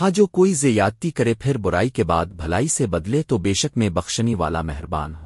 ہاں جو کوئی زیادتی کرے پھر برائی کے بعد بھلائی سے بدلے تو بے شک میں بخشنی والا مہربان ہوں۔